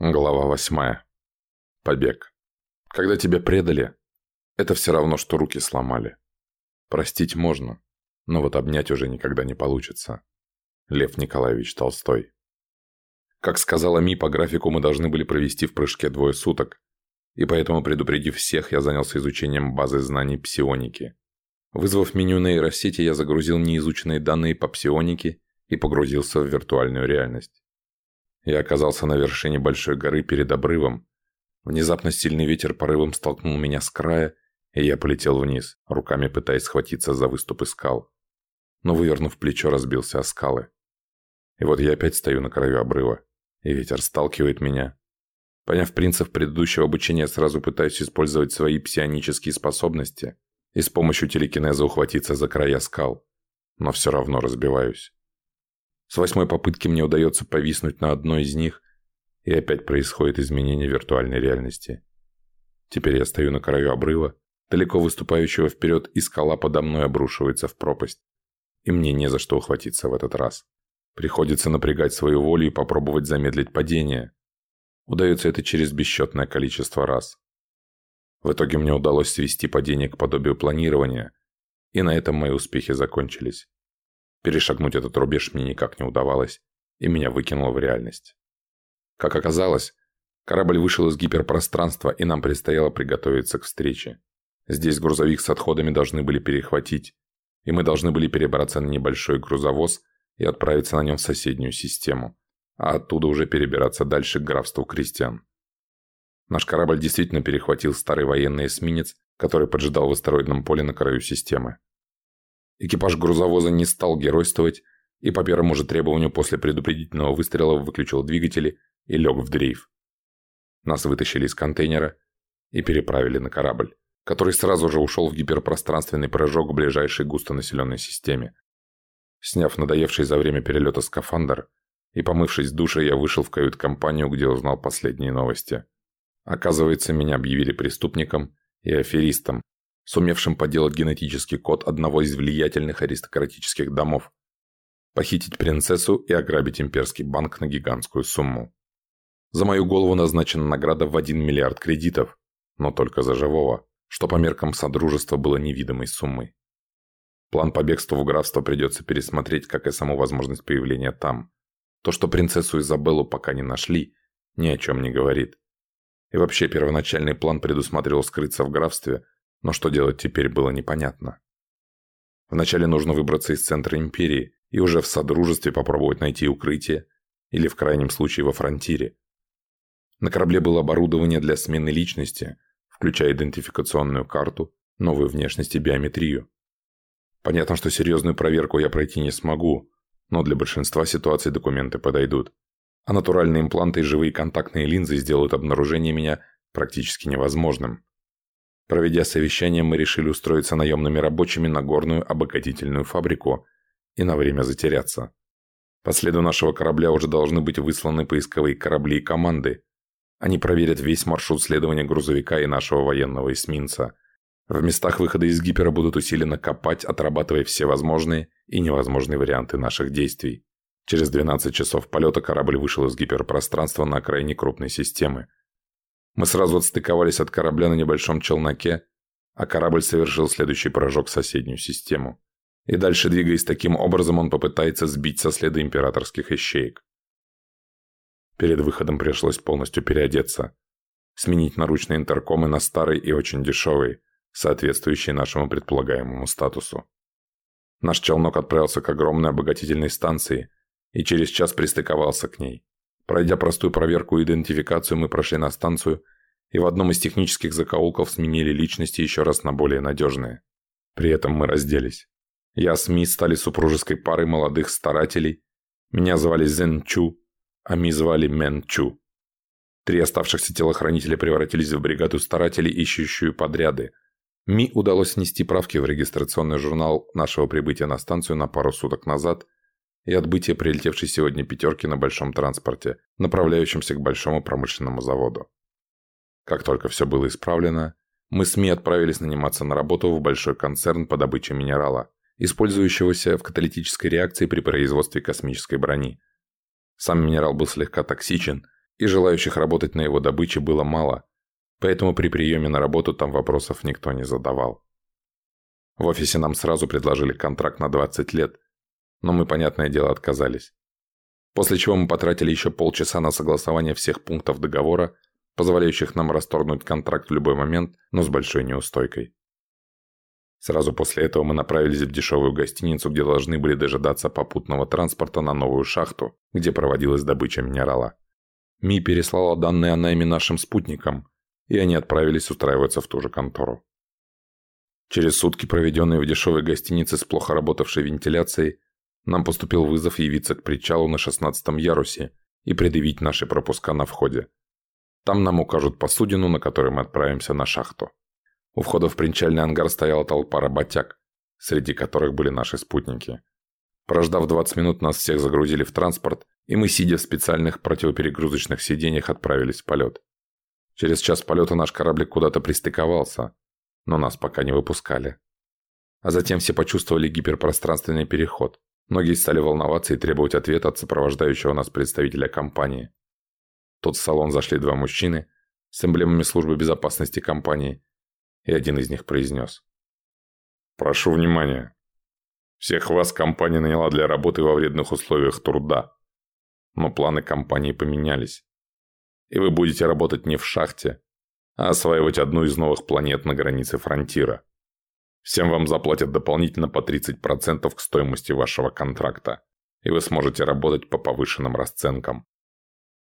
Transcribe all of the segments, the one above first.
Глава восьмая. Побег. Когда тебя предали, это все равно, что руки сломали. Простить можно, но вот обнять уже никогда не получится. Лев Николаевич Толстой. Как сказала Ми, по графику мы должны были провести в прыжке двое суток, и поэтому, предупредив всех, я занялся изучением базы знаний псионики. Вызвав меню нейросети, я загрузил неизученные данные по псионике и погрузился в виртуальную реальность. Я оказался на вершине большой горы перед обрывом. Внезапно сильный ветер порывом столкнул меня с края, и я полетел вниз, руками пытаясь схватиться за выступы скал. Но, вывернув плечо, разбился о скалы. И вот я опять стою на краю обрыва, и ветер сталкивает меня. Поняв принцип предыдущего обучения, сразу пытаюсь использовать свои псионические способности и с помощью телекинеза ухватиться за края скал, но все равно разбиваюсь. С восьмой попытки мне удается повиснуть на одной из них, и опять происходит изменение виртуальной реальности. Теперь я стою на краю обрыва, далеко выступающего вперед, и скала подо мной обрушивается в пропасть. И мне не за что ухватиться в этот раз. Приходится напрягать свою волю и попробовать замедлить падение. Удается это через бесчетное количество раз. В итоге мне удалось свести падение к подобию планирования, и на этом мои успехи закончились. Перешагнуть этот рубеж мне никак не удавалось, и меня выкинуло в реальность. Как оказалось, корабль вышел из гиперпространства, и нам предстояло приготовиться к встрече. Здесь грузовик с отходами должны были перехватить, и мы должны были перебраться на небольшой грузовоз и отправиться на нем в соседнюю систему, а оттуда уже перебираться дальше к графству крестьян. Наш корабль действительно перехватил старый военный эсминец, который поджидал в астероидном поле на краю системы. Экипаж грузовоза не стал геройствовать и по первому же требованию после предупредительного выстрела выключил двигатели и лег в дрейф. Нас вытащили из контейнера и переправили на корабль, который сразу же ушел в гиперпространственный прыжок в ближайшей густонаселенной системе. Сняв надоевший за время перелета скафандр и помывшись в душе, я вышел в кают-компанию, где узнал последние новости. Оказывается, меня объявили преступником и аферистом, сумевшим поделать генетический код одного из влиятельных аристократических домов, похитить принцессу и ограбить имперский банк на гигантскую сумму. За мою голову назначена награда в 1 миллиард кредитов, но только за живого, что по меркам Содружества было невидимой суммой. План по бегству в графство придется пересмотреть, как и саму возможность появления там. То, что принцессу Изабеллу пока не нашли, ни о чем не говорит. И вообще первоначальный план предусматривал скрыться в графстве – но что делать теперь было непонятно. Вначале нужно выбраться из центра империи и уже в Содружестве попробовать найти укрытие, или в крайнем случае во фронтире. На корабле было оборудование для смены личности, включая идентификационную карту, новую внешность и биометрию. Понятно, что серьезную проверку я пройти не смогу, но для большинства ситуаций документы подойдут. А натуральные импланты и живые контактные линзы сделают обнаружение меня практически невозможным. Проведя совещание, мы решили устроиться наемными рабочими на горную обогатительную фабрику и на время затеряться. По следу нашего корабля уже должны быть высланы поисковые корабли и команды. Они проверят весь маршрут следования грузовика и нашего военного эсминца. В местах выхода из гипера будут усиленно копать, отрабатывая все возможные и невозможные варианты наших действий. Через 12 часов полета корабль вышел из гиперпространства на окраине крупной системы. Мы сразу отстыковались от корабля на небольшом челноке, а корабль совершил следующий прыжок в соседнюю систему. И дальше, двигаясь таким образом, он попытается сбить со следа императорских ищеек. Перед выходом пришлось полностью переодеться, сменить наручные интеркомы на старый и очень дешевый, соответствующий нашему предполагаемому статусу. Наш челнок отправился к огромной обогатительной станции и через час пристыковался к ней. Пройдя простую проверку и идентификацию, мы прошли на станцию и в одном из технических закоулков сменили личности еще раз на более надежные. При этом мы разделись. Я с Ми стали супружеской парой молодых старателей. Меня звали Зен Чу, а Ми звали Мен Чу. Три оставшихся телохранителя превратились в бригаду старателей, ищущую подряды. Ми удалось внести правки в регистрационный журнал нашего прибытия на станцию на пару суток назад – и отбытие прилетевшей сегодня пятерки на большом транспорте, направляющемся к большому промышленному заводу. Как только все было исправлено, мы с Ми отправились наниматься на работу в большой концерн по добыче минерала, использующегося в каталитической реакции при производстве космической брони. Сам минерал был слегка токсичен и желающих работать на его добыче было мало, поэтому при приеме на работу там вопросов никто не задавал. В офисе нам сразу предложили контракт на 20 лет, но мы, понятное дело, отказались. После чего мы потратили еще полчаса на согласование всех пунктов договора, позволяющих нам расторгнуть контракт в любой момент, но с большой неустойкой. Сразу после этого мы направились в дешевую гостиницу, где должны были дожидаться попутного транспорта на новую шахту, где проводилась добыча минерала. Ми переслала данные о найме нашим спутникам, и они отправились устраиваться в ту же контору. Через сутки, проведенные в дешевой гостинице с плохо работавшей вентиляцией, нам поступил вызов явиться к причалу на шестнадцатом ярусе и предъявить наши пропуска на входе. Там нам укажут посудину, на которой мы отправимся на шахту. У входа в причальный ангар стояла толпа работяг, среди которых были наши спутники. Прождав 20 минут, нас всех загрузили в транспорт, и мы, сидя в специальных противоперегрузочных сиденьях, отправились в полет. Через час полета наш кораблик куда-то пристыковался, но нас пока не выпускали. А затем все почувствовали гиперпространственный переход. Многие стали волноваться и требовать ответа от сопровождающего нас представителя компании. В салон зашли два мужчины с эмблемами службы безопасности компании и один из них произнес. «Прошу внимания. Всех вас компания наняла для работы во вредных условиях труда. Но планы компании поменялись. И вы будете работать не в шахте, а осваивать одну из новых планет на границе фронтира. Всем вам заплатят дополнительно по 30% к стоимости вашего контракта, и вы сможете работать по повышенным расценкам.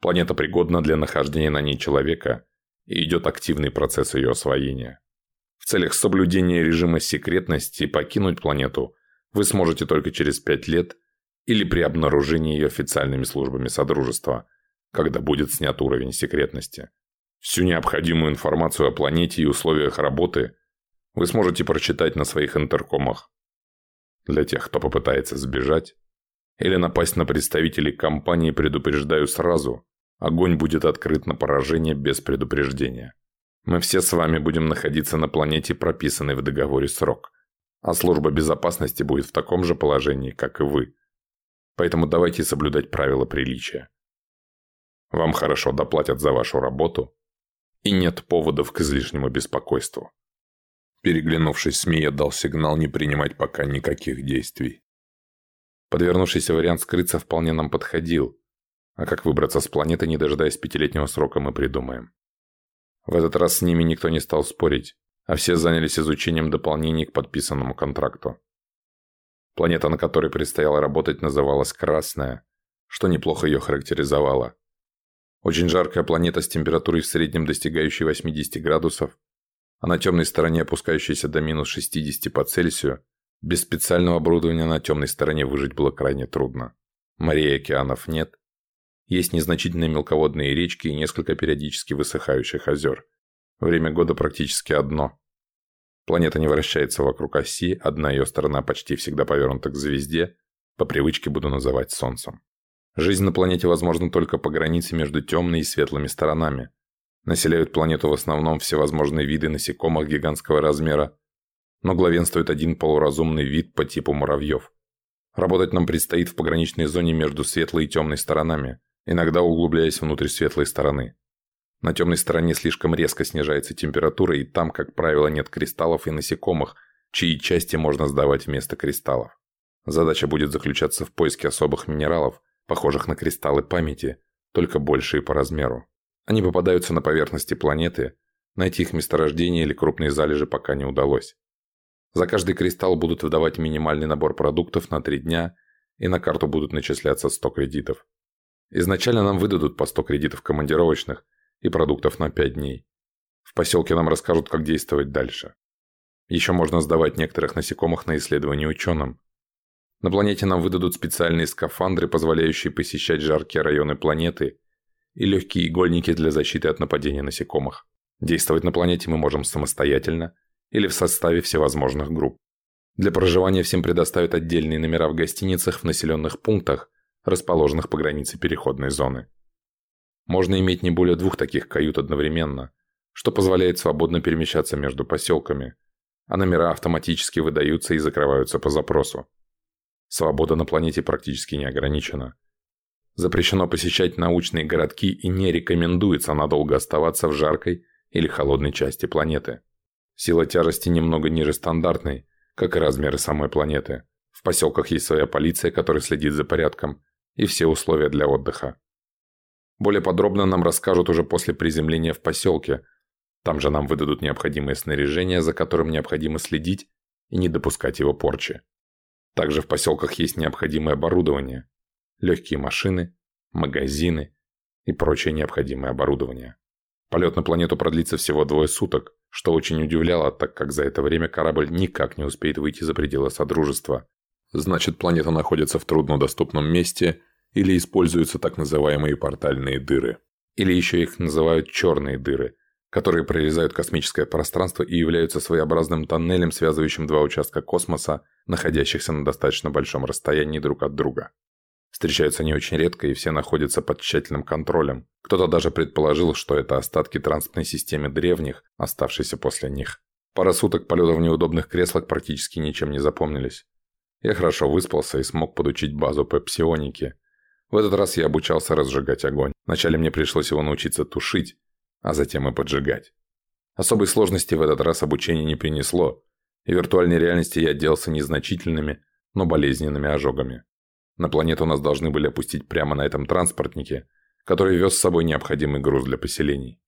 Планета пригодна для нахождения на ней человека, и идет активный процесс ее освоения. В целях соблюдения режима секретности покинуть планету вы сможете только через 5 лет или при обнаружении ее официальными службами Содружества, когда будет снят уровень секретности. Всю необходимую информацию о планете и условиях работы вы сможете прочитать на своих интеркомах. Для тех, кто попытается сбежать или напасть на представителей компании, предупреждаю сразу, огонь будет открыт на поражение без предупреждения. Мы все с вами будем находиться на планете, прописанной в договоре срок. А служба безопасности будет в таком же положении, как и вы. Поэтому давайте соблюдать правила приличия. Вам хорошо доплатят за вашу работу, и нет поводов к излишнему беспокойству. Переглянувшись, Смея дал сигнал не принимать пока никаких действий. Подвернувшийся вариант скрыться вполне нам подходил, а как выбраться с планеты, не дожидаясь пятилетнего срока, мы придумаем. В этот раз с ними никто не стал спорить, а все занялись изучением дополнений к подписанному контракту. Планета, на которой предстояло работать, называлась Красная, что неплохо ее характеризовало. Очень жаркая планета с температурой в среднем достигающей 80 градусов, а на темной стороне опускающейся до минус 60 по Цельсию, без специального оборудования на темной стороне выжить было крайне трудно. Морей океанов нет, есть незначительные мелководные речки и несколько периодически высыхающих озер. Время года практически одно. Планета не вращается вокруг оси, одна ее сторона почти всегда повернута к звезде, по привычке буду называть Солнцем. Жизнь на планете возможна только по границе между темной и светлыми сторонами. Населяют планету в основном всевозможные виды насекомых гигантского размера, но главенствует один полуразумный вид по типу муравьев. Работать нам предстоит в пограничной зоне между светлой и темной сторонами, иногда углубляясь внутрь светлой стороны. На темной стороне слишком резко снижается температура, и там, как правило, нет кристаллов и насекомых, чьи части можно сдавать вместо кристаллов. Задача будет заключаться в поиске особых минералов, похожих на кристаллы памяти, только большие по размеру. Они попадаются на поверхности планеты, найти их месторождение или крупные залежи пока не удалось. За каждый кристалл будут выдавать минимальный набор продуктов на 3 дня, и на карту будут начисляться 100 кредитов. Изначально нам выдадут по 100 кредитов командировочных и продуктов на 5 дней. В поселке нам расскажут, как действовать дальше. Еще можно сдавать некоторых насекомых на исследование ученым. На планете нам выдадут специальные скафандры, позволяющие посещать жаркие районы планеты, и легкие игольники для защиты от нападения насекомых. Действовать на планете мы можем самостоятельно или в составе всевозможных групп. Для проживания всем предоставят отдельные номера в гостиницах в населенных пунктах, расположенных по границе переходной зоны. Можно иметь не более двух таких кают одновременно, что позволяет свободно перемещаться между поселками, а номера автоматически выдаются и закрываются по запросу. Свобода на планете практически не ограничена. Запрещено посещать научные городки и не рекомендуется надолго оставаться в жаркой или холодной части планеты. Сила тяжести немного ниже стандартной, как и размеры самой планеты. В поселках есть своя полиция, которая следит за порядком, и все условия для отдыха. Более подробно нам расскажут уже после приземления в поселке. Там же нам выдадут необходимое снаряжение, за которым необходимо следить и не допускать его порчи. Также в поселках есть необходимое оборудование, легкие машины, магазины и прочее необходимое оборудование. Полет на планету продлится всего двое суток, что очень удивляло, так как за это время корабль никак не успеет выйти за пределы Содружества. Значит, планета находится в труднодоступном месте или используются так называемые портальные дыры. Или еще их называют черные дыры, которые прорезают космическое пространство и являются своеобразным тоннелем, связывающим два участка космоса, находящихся на достаточно большом расстоянии друг от друга. Встречаются они очень редко и все находятся под тщательным контролем. Кто-то даже предположил, что это остатки транспортной системы древних, оставшиеся после них. Пара суток полета в неудобных креслах практически ничем не запомнились. Я хорошо выспался и смог подучить базу по псионике. В этот раз я обучался разжигать огонь. Вначале мне пришлось его научиться тушить, а затем и поджигать. Особой сложности в этот раз обучение не принесло, и в виртуальной реальности я отделался незначительными, но болезненными ожогами. На планету нас должны были опустить прямо на этом транспортнике, который вез с собой необходимый груз для поселений.